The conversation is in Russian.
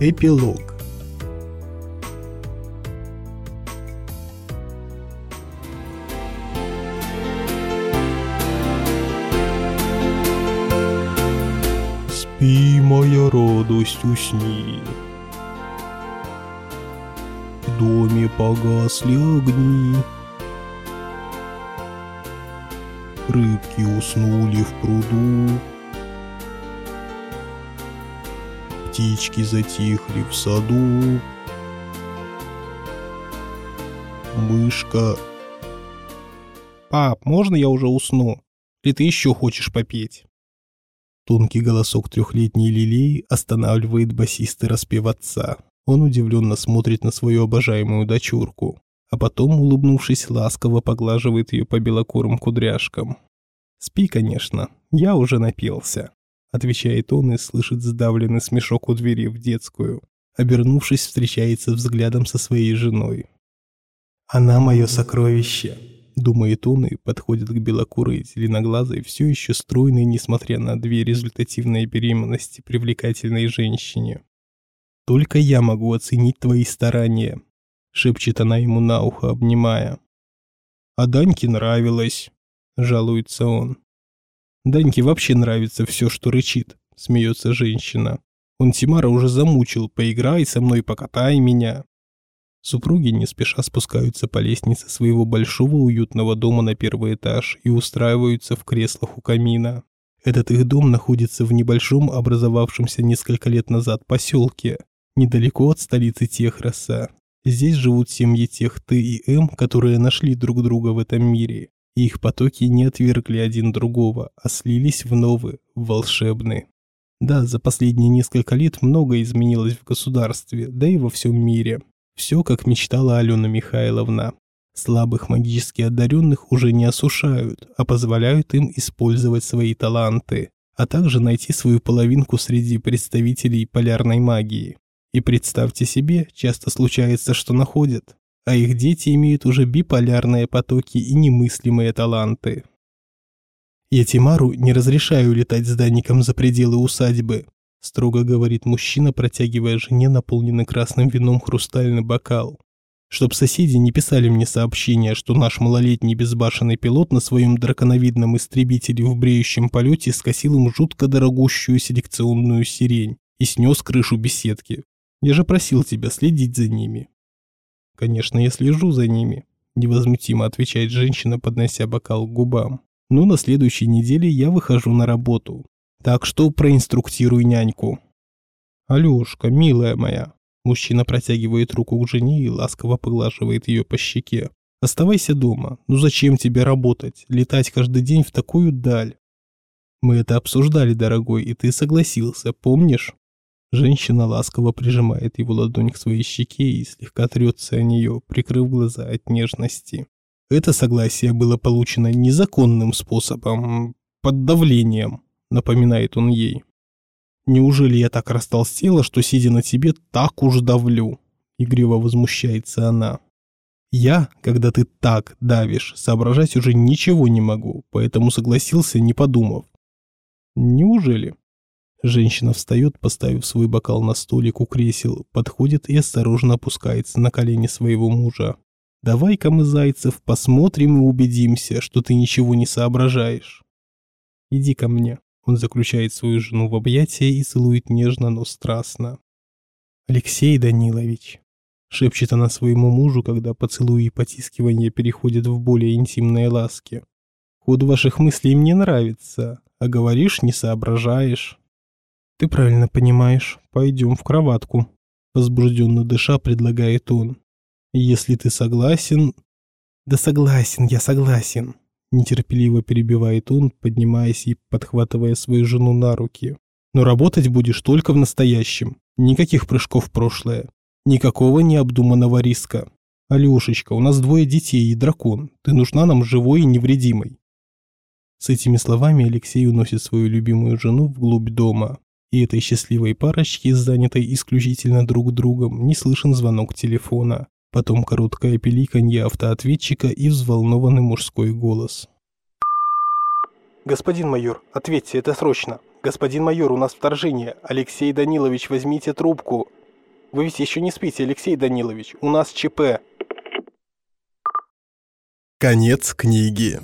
Эпилог Спи, моя радость, усни. В доме погасли огни. Рыбки уснули в пруду. Птички затихли в саду. Мышка... «Пап, можно я уже усну? Или ты еще хочешь попеть?» Тонкий голосок трехлетней Лилии останавливает басиста распев отца. Он удивленно смотрит на свою обожаемую дочурку, а потом, улыбнувшись, ласково поглаживает ее по белокурым кудряшкам. «Спи, конечно, я уже напился», — отвечает он и слышит сдавленный смешок у двери в детскую. Обернувшись, встречается взглядом со своей женой. «Она мое сокровище», Думает он и подходит к белокурой, зеленоглазой, все еще стройной, несмотря на две результативные беременности, привлекательной женщине. «Только я могу оценить твои старания», — шепчет она ему на ухо, обнимая. «А Даньке нравилось», — жалуется он. «Даньке вообще нравится все, что рычит», — смеется женщина. «Он Тимара уже замучил, поиграй со мной, покатай меня». Супруги не спеша спускаются по лестнице своего большого уютного дома на первый этаж и устраиваются в креслах у камина. Этот их дом находится в небольшом образовавшемся несколько лет назад поселке, недалеко от столицы Техроса. Здесь живут семьи тех Т и М, которые нашли друг друга в этом мире, и их потоки не отвергли один другого, а слились в новый, волшебный. Да, за последние несколько лет многое изменилось в государстве, да и во всем мире. Все, как мечтала Алена Михайловна. Слабых магически одаренных уже не осушают, а позволяют им использовать свои таланты, а также найти свою половинку среди представителей полярной магии. И представьте себе, часто случается, что находят, а их дети имеют уже биполярные потоки и немыслимые таланты. Я Тимару не разрешаю летать с Даником за пределы усадьбы, строго говорит мужчина, протягивая жене наполненный красным вином хрустальный бокал. Чтоб соседи не писали мне сообщения, что наш малолетний безбашенный пилот на своем драконовидном истребителе в бреющем полете скосил им жутко дорогущую селекционную сирень и снес крышу беседки. Я же просил тебя следить за ними. Конечно, я слежу за ними, невозмутимо отвечает женщина, поднося бокал к губам. Но на следующей неделе я выхожу на работу. Так что проинструктируй няньку. Алёшка, милая моя. Мужчина протягивает руку к жене и ласково поглаживает ее по щеке. Оставайся дома. Ну зачем тебе работать? Летать каждый день в такую даль. Мы это обсуждали, дорогой, и ты согласился, помнишь? Женщина ласково прижимает его ладонь к своей щеке и слегка трется о нее, прикрыв глаза от нежности. Это согласие было получено незаконным способом, под давлением напоминает он ей. «Неужели я так растолстела, что, сидя на тебе, так уж давлю?» Игриво возмущается она. «Я, когда ты так давишь, соображать уже ничего не могу, поэтому согласился, не подумав». «Неужели?» Женщина встает, поставив свой бокал на столик у кресел, подходит и осторожно опускается на колени своего мужа. «Давай-ка мы, Зайцев, посмотрим и убедимся, что ты ничего не соображаешь. Иди ко мне». Он заключает свою жену в объятия и целует нежно, но страстно. «Алексей Данилович», — шепчет она своему мужу, когда поцелуи и потискивания переходят в более интимные ласки. «Ход ваших мыслей мне нравится, а говоришь, не соображаешь». «Ты правильно понимаешь. Пойдем в кроватку», — возбужденно дыша предлагает он. «Если ты согласен...» «Да согласен, я согласен», Нетерпеливо перебивает он, поднимаясь и подхватывая свою жену на руки. Но работать будешь только в настоящем. Никаких прыжков в прошлое. Никакого необдуманного риска. Алешечка, у нас двое детей и дракон. Ты нужна нам живой и невредимой. С этими словами Алексей уносит свою любимую жену вглубь дома. И этой счастливой парочке, занятой исключительно друг другом, не слышен звонок телефона. Потом короткое пиликанье автоответчика и взволнованный мужской голос. «Господин майор, ответьте, это срочно. Господин майор, у нас вторжение. Алексей Данилович, возьмите трубку». Вы ведь еще не спите, Алексей Данилович. У нас ЧП. Конец книги.